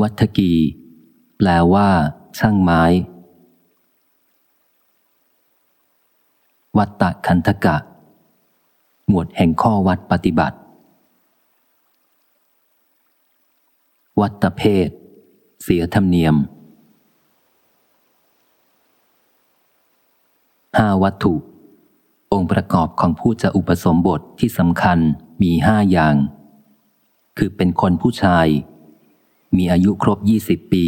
วัฒกี แปลว่า ช่างไม้ วัตตะคันธกะ หมวดแห่งข้อวัดปฏิบัติ วัตเพศเสียธรรมเนียมห้าวัตถุ องค์ประกอบของผู้จะอุปสมบทที่สำคัญมีห้าอย่าง คือเป็นคนผู้ชาย มีอายุครบยี่สิบปี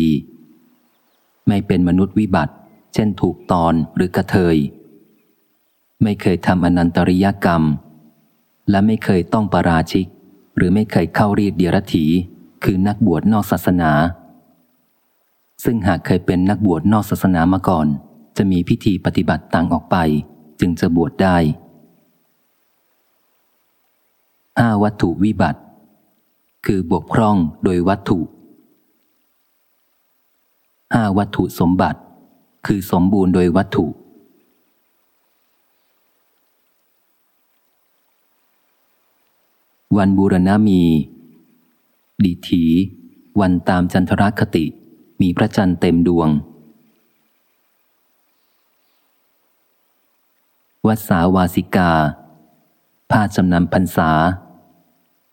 ไม่เป็นมนุษย์วิบัติ เช่นถูกตอนหรือกระเทย ไม่เคยทำอนันตริยกรรม และไม่เคยต้องประราชิก หรือไม่เคยเข้ารีดเดียรถีคือนักบวชนอกศาสนา ซึ่งหากเคยเป็นนักบวชนอกศาสนามาก่อน จะมีพิธีปฏิบัติต่างออกไป จึงจะบวชได้ห้าวัตถุวิบัติ คือบกพร่องโดยวัตถุ ห้าวัตถุสมบัติ คือสมบูรณ์โดยวัตถุ วันบูรณามี ดีถี วันตามจันทรคติ มีพระจันทร์เต็มดวง วัดสาวาสิกา ผ้าจำนำพรรษา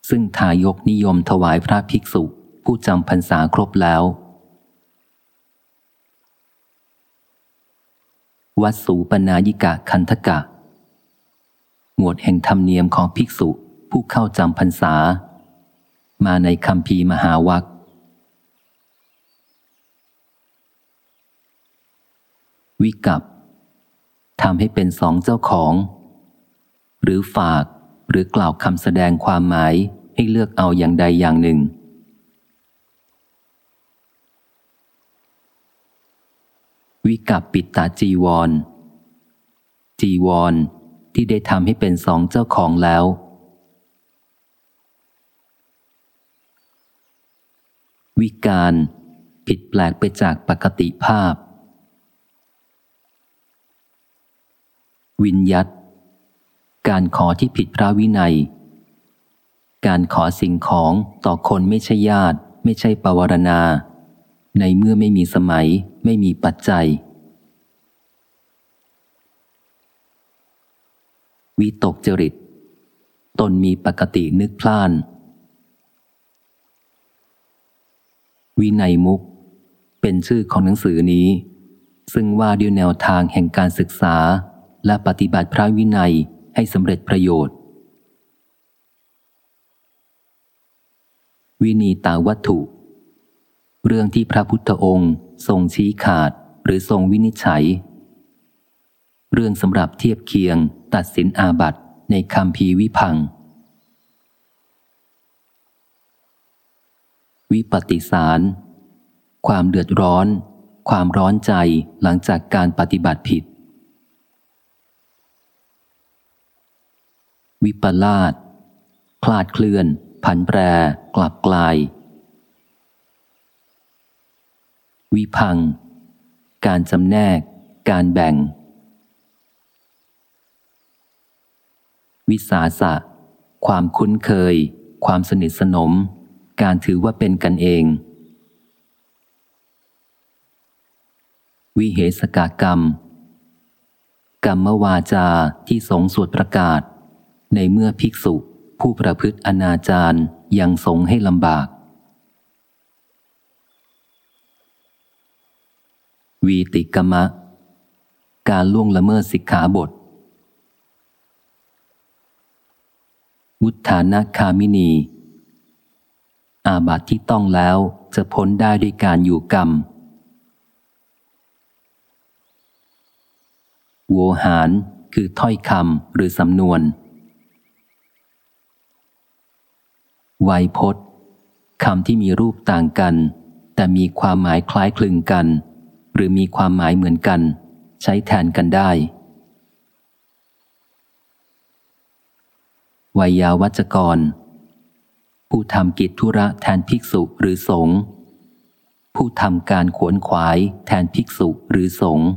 ซึ่งทายกนิยมถวายพระภิกษุผู้จำพรรษาครบแล้ว วัดสูปนายิกะคันธกะ หมวดแห่งธรรมเนียมของภิกษุผู้เข้าจำพรรษา มาในคำพีมหาวัควิกับทำให้เป็นสองเจ้าของ หรือฝากหรือกล่าวคำแสดงความหมายให้เลือกเอาอย่างใดอย่างหนึ่ง วิกับปิดตาจีวร จีวร ที่ได้ทำให้เป็นสองเจ้าของแล้ว วิการผิดแปลกไปจากปกติภาพ วินยัตการขอที่ผิดพระวินัย การขอสิ่งของต่อคนไม่ใช่ญาติ ไม่ใช่ปวารณา ในเมื่อไม่มีสมัย ไม่มีปัจจัย วิตกจริต ตนมีปกตินึกพล่าน วินัยมุก เป็นชื่อของหนังสือนี้ ซึ่งว่าด้วยแนวทางแห่งการศึกษา และปฏิบัติพระวินัยให้สำเร็จประโยชน์ วินีตาวัตถุ เรื่องที่พระพุทธองค์ทรงชี้ขาดหรือทรงวินิจฉัย เรื่องสำหรับเทียบเคียง ตัดสินอาบัตในคำพีวิพัง วิปฏิสาร ความเดือดร้อน ความร้อนใจหลังจากการปฏิบัติผิด วิปลาสคลาดเคลื่อน ผันแปร กลับกลาย วิพัง การจำแนก การแบ่ง วิสาสะ ความคุ้นเคย ความสนิทสนม การถือว่าเป็นกันเอง วิเหสกากรรม กรรมวาจาที่สงสวดประกาศ ในเมื่อภิกษุผู้ประพฤติอนาจารยังสงให้ลำบาก วีติกมะ การล่วงละเมิดสิกขาบท วุฒานาคามินี อาบัติที่ต้องแล้วจะพ้นได้ด้วยการอยู่กรรม โวหารคือถ้อยคำหรือสำนวน ไวยพจน์คำที่มีรูปต่างกัน แต่มีความหมายคล้ายคลึงกัน หรือมีความหมายเหมือนกัน ใช้แทนกันได้วยยาวัจกร ผู้ทำกิจธุระแทนภิกษุหรือสงฆ์ผู้ทำการขวนขวายแทนภิกษุหรือสงฆ์